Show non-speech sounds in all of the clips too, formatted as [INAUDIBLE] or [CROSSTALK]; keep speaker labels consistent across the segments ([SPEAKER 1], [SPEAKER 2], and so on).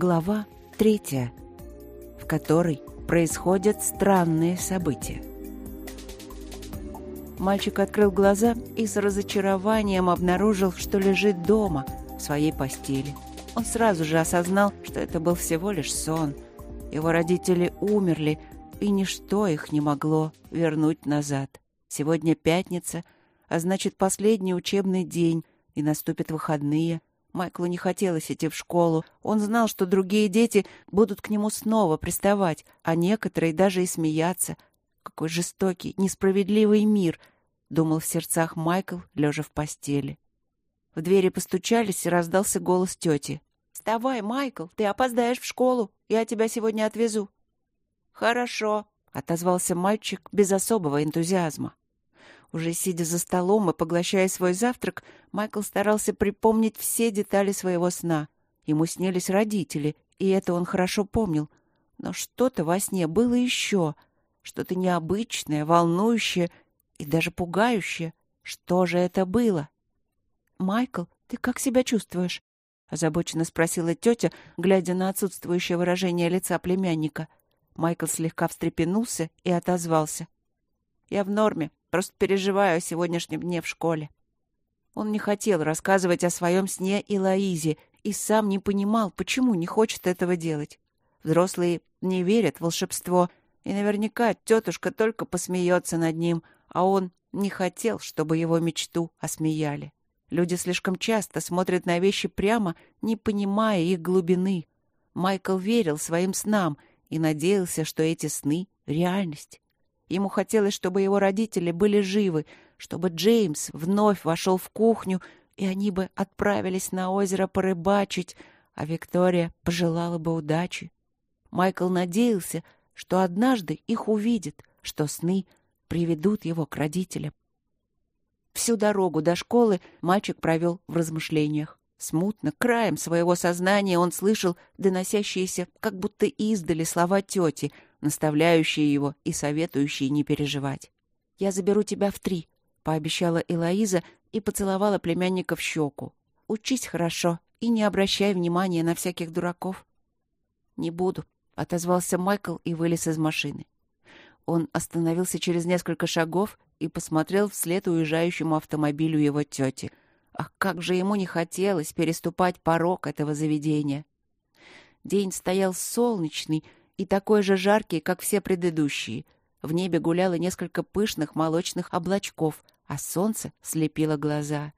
[SPEAKER 1] Глава третья, в которой происходят странные события. Мальчик открыл глаза и с разочарованием обнаружил, что лежит дома, в своей постели. Он сразу же осознал, что это был всего лишь сон. Его родители умерли, и ничто их не могло вернуть назад. Сегодня пятница, а значит, последний учебный день, и наступят выходные. Майклу не хотелось идти в школу. Он знал, что другие дети будут к нему снова приставать, а некоторые даже и смеяться. Какой жестокий, несправедливый мир, — думал в сердцах Майкл, лежа в постели. В двери постучались, и раздался голос тети. «Вставай, Майкл, ты опоздаешь в школу. Я тебя сегодня отвезу». «Хорошо», — отозвался мальчик без особого энтузиазма. Уже сидя за столом и поглощая свой завтрак, Майкл старался припомнить все детали своего сна. Ему снились родители, и это он хорошо помнил. Но что-то во сне было еще, что-то необычное, волнующее и даже пугающее. Что же это было? «Майкл, ты как себя чувствуешь?» — озабоченно спросила тетя, глядя на отсутствующее выражение лица племянника. Майкл слегка встрепенулся и отозвался. «Я в норме, просто переживаю о сегодняшнем дне в школе». Он не хотел рассказывать о своем сне и Лоизе и сам не понимал, почему не хочет этого делать. Взрослые не верят в волшебство, и наверняка тетушка только посмеется над ним, а он не хотел, чтобы его мечту осмеяли. Люди слишком часто смотрят на вещи прямо, не понимая их глубины. Майкл верил своим снам и надеялся, что эти сны — реальность. Ему хотелось, чтобы его родители были живы, чтобы Джеймс вновь вошел в кухню, и они бы отправились на озеро порыбачить, а Виктория пожелала бы удачи. Майкл надеялся, что однажды их увидит, что сны приведут его к родителям. Всю дорогу до школы мальчик провел в размышлениях. Смутно, краем своего сознания он слышал доносящиеся, как будто издали слова тети, наставляющие его и советующие не переживать. «Я заберу тебя в три», — пообещала Элоиза и поцеловала племянника в щеку. «Учись хорошо и не обращай внимания на всяких дураков». «Не буду», — отозвался Майкл и вылез из машины. Он остановился через несколько шагов и посмотрел вслед уезжающему автомобилю его тети. Ах, как же ему не хотелось переступать порог этого заведения! День стоял солнечный и такой же жаркий, как все предыдущие. В небе гуляло несколько пышных молочных облачков, а солнце слепило глаза.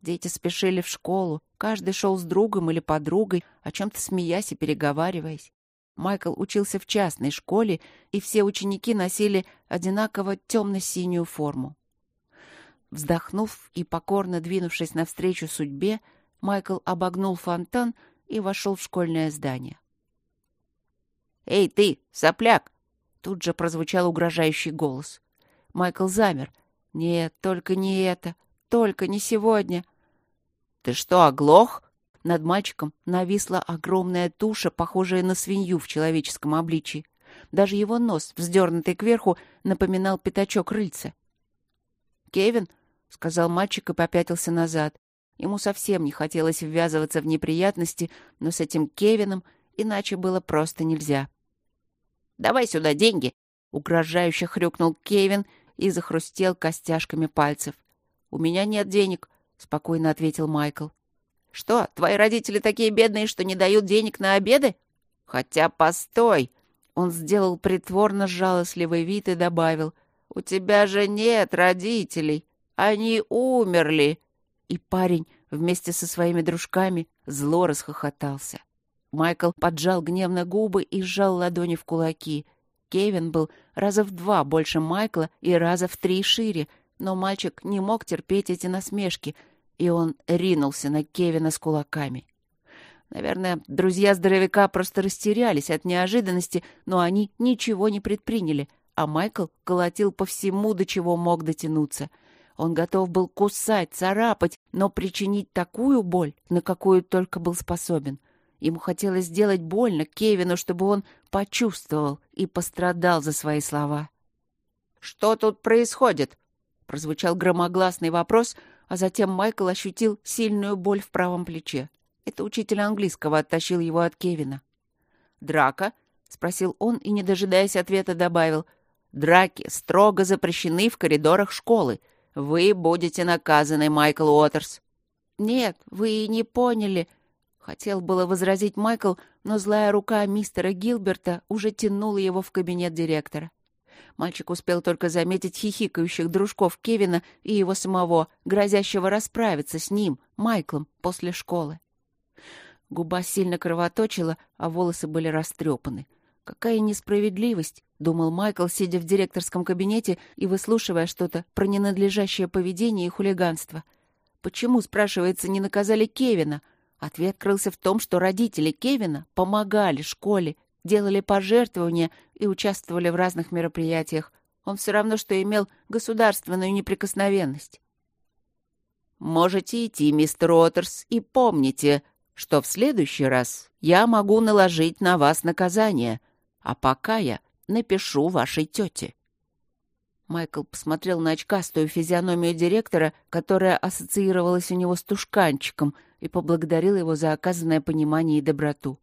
[SPEAKER 1] Дети спешили в школу, каждый шел с другом или подругой, о чем-то смеясь и переговариваясь. Майкл учился в частной школе, и все ученики носили одинаково темно-синюю форму. Вздохнув и покорно двинувшись навстречу судьбе, Майкл обогнул фонтан и вошел в школьное здание. «Эй, ты, сопляк!» Тут же прозвучал угрожающий голос. Майкл замер. «Нет, только не это. Только не сегодня». «Ты что, оглох?» Над мальчиком нависла огромная туша, похожая на свинью в человеческом обличии. Даже его нос, вздернутый кверху, напоминал пятачок рыльца. «Кевин», — сказал мальчик и попятился назад. Ему совсем не хотелось ввязываться в неприятности, но с этим Кевином иначе было просто нельзя. «Давай сюда деньги!» — угрожающе хрюкнул Кевин и захрустел костяшками пальцев. «У меня нет денег», — спокойно ответил Майкл. Что, твои родители такие бедные, что не дают денег на обеды? Хотя, постой!» Он сделал притворно жалостливый вид и добавил. «У тебя же нет родителей. Они умерли!» И парень вместе со своими дружками зло расхохотался. Майкл поджал гневно губы и сжал ладони в кулаки. Кевин был раза в два больше Майкла и раза в три шире, но мальчик не мог терпеть эти насмешки — и он ринулся на Кевина с кулаками. Наверное, друзья здоровяка просто растерялись от неожиданности, но они ничего не предприняли, а Майкл колотил по всему, до чего мог дотянуться. Он готов был кусать, царапать, но причинить такую боль, на какую только был способен. Ему хотелось сделать больно Кевину, чтобы он почувствовал и пострадал за свои слова. «Что тут происходит?» — прозвучал громогласный вопрос — а затем Майкл ощутил сильную боль в правом плече. Это учитель английского оттащил его от Кевина. «Драка?» — спросил он и, не дожидаясь ответа, добавил. «Драки строго запрещены в коридорах школы. Вы будете наказаны, Майкл Уотерс». «Нет, вы не поняли», — хотел было возразить Майкл, но злая рука мистера Гилберта уже тянула его в кабинет директора. Мальчик успел только заметить хихикающих дружков Кевина и его самого, грозящего расправиться с ним, Майклом, после школы. Губа сильно кровоточила, а волосы были растрепаны. «Какая несправедливость!» — думал Майкл, сидя в директорском кабинете и выслушивая что-то про ненадлежащее поведение и хулиганство. «Почему, спрашивается, не наказали Кевина?» Ответ крылся в том, что родители Кевина помогали школе, делали пожертвования и участвовали в разных мероприятиях. Он все равно, что имел государственную неприкосновенность. «Можете идти, мистер Уотерс, и помните, что в следующий раз я могу наложить на вас наказание, а пока я напишу вашей тете». Майкл посмотрел на очкастую физиономию директора, которая ассоциировалась у него с тушканчиком, и поблагодарил его за оказанное понимание и доброту.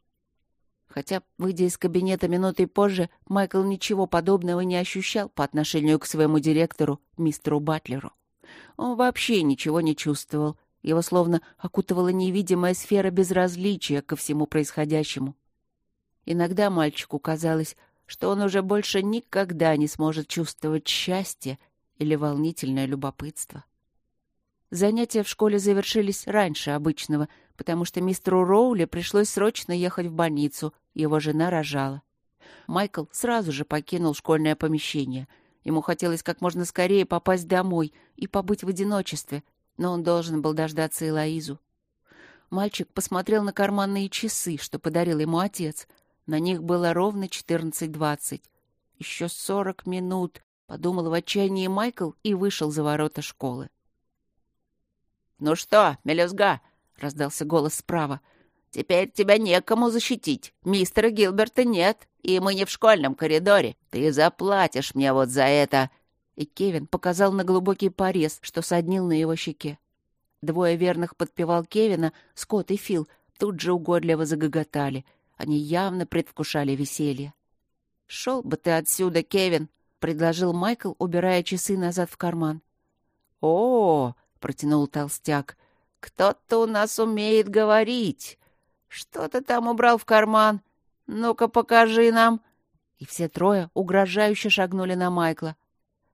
[SPEAKER 1] Хотя, выйдя из кабинета минутой позже, Майкл ничего подобного не ощущал по отношению к своему директору, мистеру Батлеру. Он вообще ничего не чувствовал, его словно окутывала невидимая сфера безразличия ко всему происходящему. Иногда мальчику казалось, что он уже больше никогда не сможет чувствовать счастье или волнительное любопытство. Занятия в школе завершились раньше обычного, потому что мистеру Роули пришлось срочно ехать в больницу, его жена рожала. Майкл сразу же покинул школьное помещение. Ему хотелось как можно скорее попасть домой и побыть в одиночестве, но он должен был дождаться Элоизу. Мальчик посмотрел на карманные часы, что подарил ему отец. На них было ровно четырнадцать двадцать. «Еще сорок минут», — подумал в отчаянии Майкл и вышел за ворота школы. «Ну что, мелюзга?» — раздался голос справа. «Теперь тебя некому защитить. Мистера Гилберта нет, и мы не в школьном коридоре. Ты заплатишь мне вот за это!» и Кевин показал на глубокий порез, что соднил на его щеке. Двое верных подпевал Кевина, Скотт и Фил, тут же угодливо загоготали. Они явно предвкушали веселье. «Шел бы ты отсюда, Кевин!» — предложил Майкл, убирая часы назад в карман. «О!» — протянул толстяк. «Кто-то у нас умеет говорить. Что ты там убрал в карман? Ну-ка, покажи нам!» И все трое угрожающе шагнули на Майкла.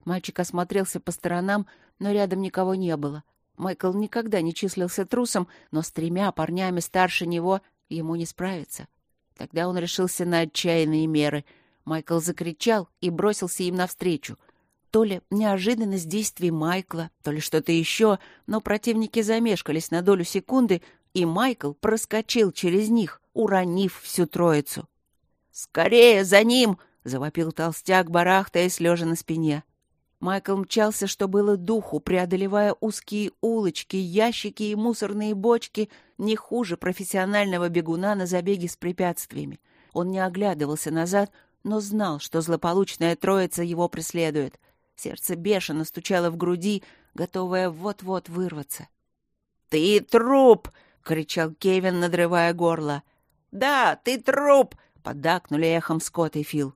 [SPEAKER 1] Мальчик осмотрелся по сторонам, но рядом никого не было. Майкл никогда не числился трусом, но с тремя парнями старше него ему не справиться. Тогда он решился на отчаянные меры. Майкл закричал и бросился им навстречу. То ли неожиданность действий Майкла, то ли что-то еще, но противники замешкались на долю секунды, и Майкл проскочил через них, уронив всю троицу. «Скорее за ним!» — завопил толстяк, барахтаясь лежа на спине. Майкл мчался, что было духу, преодолевая узкие улочки, ящики и мусорные бочки, не хуже профессионального бегуна на забеге с препятствиями. Он не оглядывался назад, но знал, что злополучная троица его преследует. Сердце бешено стучало в груди, готовое вот-вот вырваться. «Ты труп!» — кричал Кевин, надрывая горло. «Да, ты труп!» — поддакнули эхом Скотт и Фил.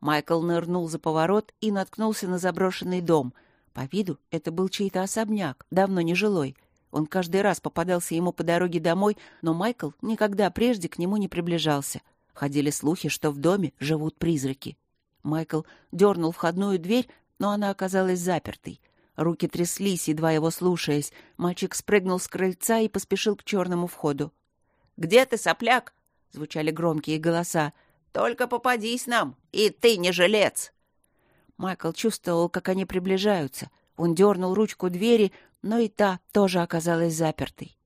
[SPEAKER 1] Майкл нырнул за поворот и наткнулся на заброшенный дом. По виду это был чей-то особняк, давно не жилой. Он каждый раз попадался ему по дороге домой, но Майкл никогда прежде к нему не приближался. Ходили слухи, что в доме живут призраки. Майкл дернул входную дверь, но она оказалась запертой. Руки тряслись, едва его слушаясь. Мальчик спрыгнул с крыльца и поспешил к черному входу. «Где ты, сопляк?» — звучали громкие голоса. Только попадись нам, и ты не жилец!» Майкл чувствовал, как они приближаются. Он дернул ручку двери, но и та тоже оказалась запертой.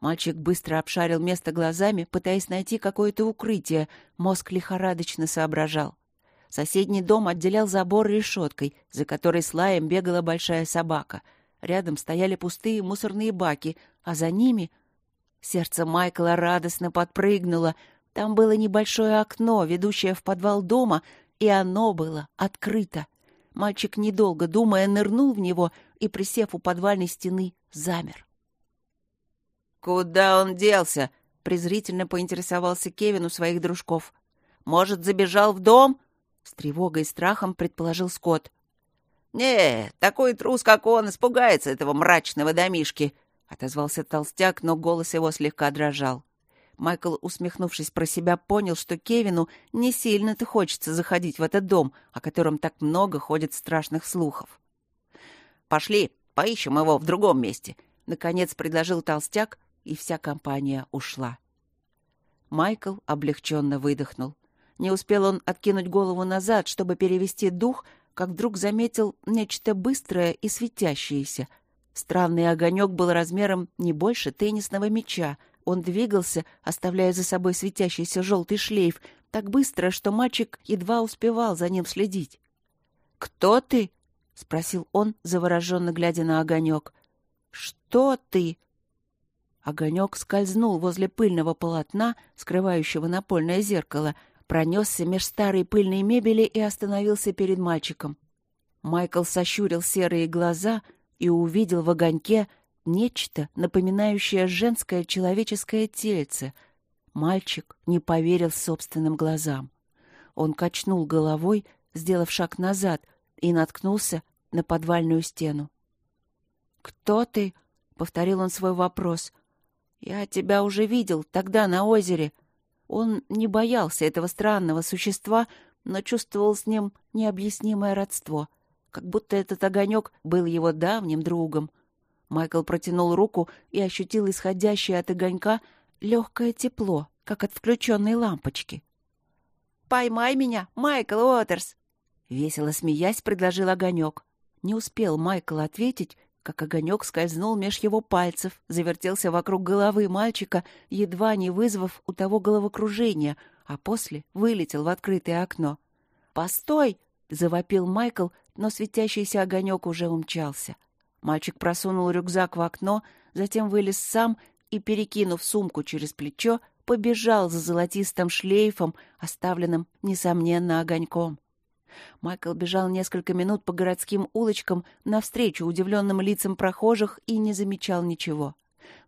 [SPEAKER 1] Мальчик быстро обшарил место глазами, пытаясь найти какое-то укрытие. Мозг лихорадочно соображал. Соседний дом отделял забор решеткой, за которой слаем бегала большая собака. Рядом стояли пустые мусорные баки, а за ними... Сердце Майкла радостно подпрыгнуло. Там было небольшое окно, ведущее в подвал дома, и оно было открыто. Мальчик, недолго думая, нырнул в него и, присев у подвальной стены, замер. «Куда он делся?» — презрительно поинтересовался Кевин у своих дружков. «Может, забежал в дом?» С тревогой и страхом предположил Скотт.
[SPEAKER 2] «Не, такой трус, как он, испугается этого мрачного домишки», — отозвался толстяк, но голос его слегка дрожал.
[SPEAKER 1] Майкл, усмехнувшись про себя, понял, что Кевину не сильно-то хочется заходить в этот дом, о котором так много ходит страшных слухов.
[SPEAKER 2] «Пошли, поищем его в другом месте», —
[SPEAKER 1] наконец предложил толстяк, и вся компания ушла. Майкл облегченно выдохнул. Не успел он откинуть голову назад, чтобы перевести дух, как вдруг заметил нечто быстрое и светящееся. Странный огонек был размером не больше теннисного мяча, он двигался, оставляя за собой светящийся желтый шлейф, так быстро, что мальчик едва успевал за ним следить. «Кто ты?» — спросил он, завороженно глядя на огонек. «Что ты?» Огонек скользнул возле пыльного полотна, скрывающего напольное зеркало, пронесся меж старой пыльной мебели и остановился перед мальчиком. Майкл сощурил серые глаза и увидел в огоньке нечто, напоминающее женское человеческое тельце. Мальчик не поверил собственным глазам. Он качнул головой, сделав шаг назад, и наткнулся на подвальную стену. «Кто ты?» — повторил он свой вопрос. «Я тебя уже видел тогда на озере». Он не боялся этого странного существа, но чувствовал с ним необъяснимое родство, как будто этот огонек был его давним другом. Майкл протянул руку и ощутил исходящее от огонька легкое тепло, как от включенной лампочки.
[SPEAKER 2] «Поймай меня, Майкл Уотерс!»
[SPEAKER 1] Весело смеясь, предложил огонек. Не успел Майкл ответить, как огонек скользнул меж его пальцев, завертелся вокруг головы мальчика, едва не вызвав у того головокружения, а после вылетел в открытое окно. «Постой!» — завопил Майкл, но светящийся огонек уже умчался. — Мальчик просунул рюкзак в окно, затем вылез сам и, перекинув сумку через плечо, побежал за золотистым шлейфом, оставленным, несомненно, огоньком. Майкл бежал несколько минут по городским улочкам навстречу удивленным лицам прохожих и не замечал ничего.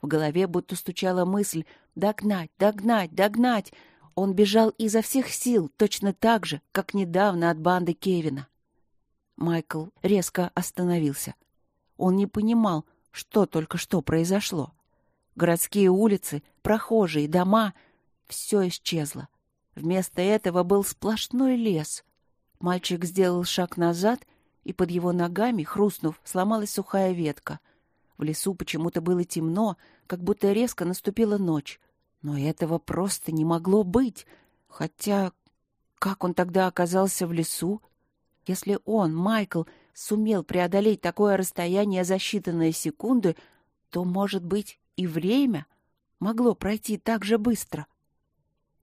[SPEAKER 1] В голове будто стучала мысль «догнать, догнать, догнать». Он бежал изо всех сил, точно так же, как недавно от банды Кевина. Майкл резко остановился — он не понимал, что только что произошло. Городские улицы, прохожие, дома — все исчезло. Вместо этого был сплошной лес. Мальчик сделал шаг назад, и под его ногами, хрустнув, сломалась сухая ветка. В лесу почему-то было темно, как будто резко наступила ночь. Но этого просто не могло быть. Хотя как он тогда оказался в лесу? Если он, Майкл, сумел преодолеть такое расстояние за считанные секунды, то, может быть, и время могло пройти так же быстро.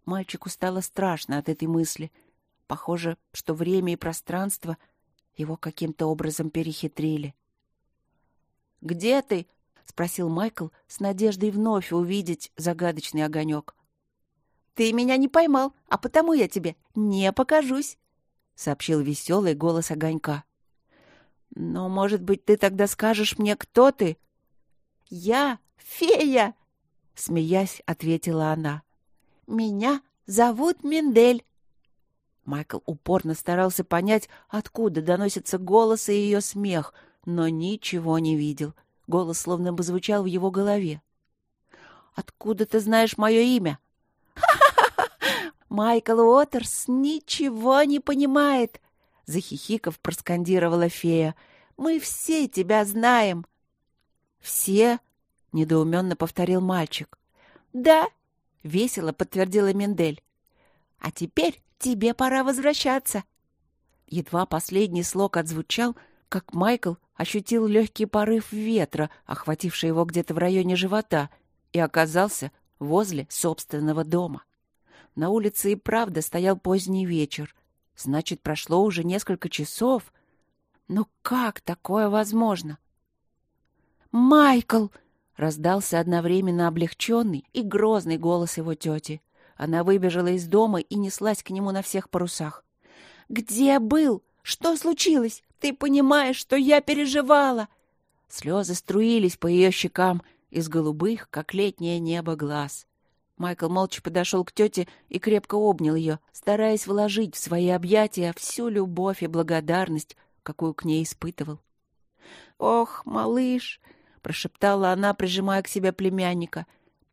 [SPEAKER 1] Мальчику стало страшно от этой мысли. Похоже, что время и пространство его каким-то образом перехитрили. «Где ты?» — спросил Майкл с надеждой вновь увидеть загадочный огонек. «Ты меня не поймал, а потому я тебе не покажусь», — сообщил веселый голос огонька. Но, может быть, ты тогда скажешь мне, кто ты? Я фея, смеясь, ответила она. Меня зовут Миндель. Майкл упорно старался понять, откуда доносится голос и ее смех, но ничего не видел. Голос словно бы звучал в его голове. «Откуда ты знаешь мое имя?» [LAUGHS] Майкл Уотерс ничего не понимает захихиков, проскандировала фея. «Мы все тебя знаем!» «Все?» — недоуменно повторил мальчик. «Да!» — весело подтвердила Мендель. «А теперь тебе пора возвращаться!» Едва последний слог отзвучал, как Майкл ощутил легкий порыв ветра, охвативший его где-то в районе живота, и оказался возле собственного дома. На улице и правда стоял поздний вечер — Значит, прошло уже несколько часов. Но как такое возможно? «Майкл!» — раздался одновременно облегченный и грозный голос его тети. Она выбежала из дома и неслась к нему на всех парусах. «Где был? Что случилось? Ты понимаешь, что я переживала?» Слезы струились по ее щекам из голубых, как летнее небо, глаз. Майкл молча подошел к тете и крепко обнял ее, стараясь вложить в свои объятия всю любовь и благодарность, какую к ней испытывал. «Ох, малыш!» — прошептала она, прижимая к себе племянника.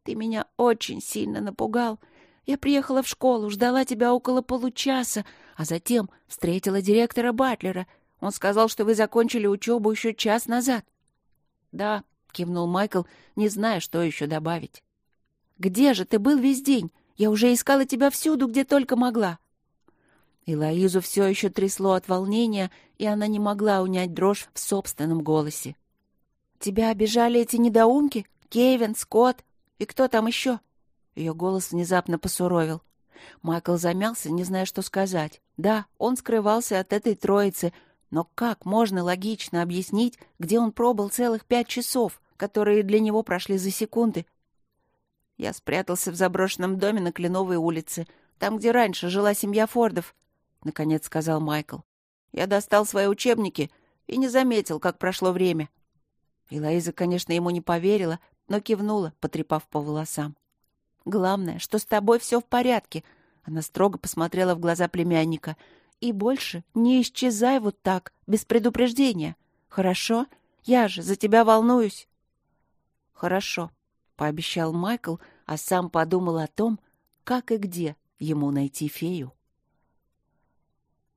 [SPEAKER 1] «Ты меня очень сильно напугал. Я приехала в школу, ждала тебя около получаса, а затем встретила директора Батлера. Он сказал, что вы закончили учебу еще час назад». «Да», — кивнул Майкл, не зная, что еще добавить. Где же ты был весь день? Я уже искала тебя всюду, где только могла. И Лоизу все еще трясло от волнения, и она не могла унять дрожь в собственном голосе. «Тебя обижали эти недоумки? Кевин, Скотт? И кто там еще?» Ее голос внезапно посуровил. Майкл замялся, не зная, что сказать. Да, он скрывался от этой троицы, но как можно логично объяснить, где он пробыл целых пять часов, которые для него прошли за секунды, я спрятался в заброшенном доме на Кленовой улице, там, где раньше жила семья Фордов, — наконец сказал Майкл. Я достал свои учебники и не заметил, как прошло время. И Лоиза, конечно, ему не поверила, но кивнула, потрепав по волосам. «Главное, что с тобой все в порядке», — она строго посмотрела в глаза племянника. «И больше не исчезай вот так, без предупреждения. Хорошо? Я же за тебя волнуюсь». «Хорошо», — пообещал Майкл, а сам подумал о том, как и где ему найти фею.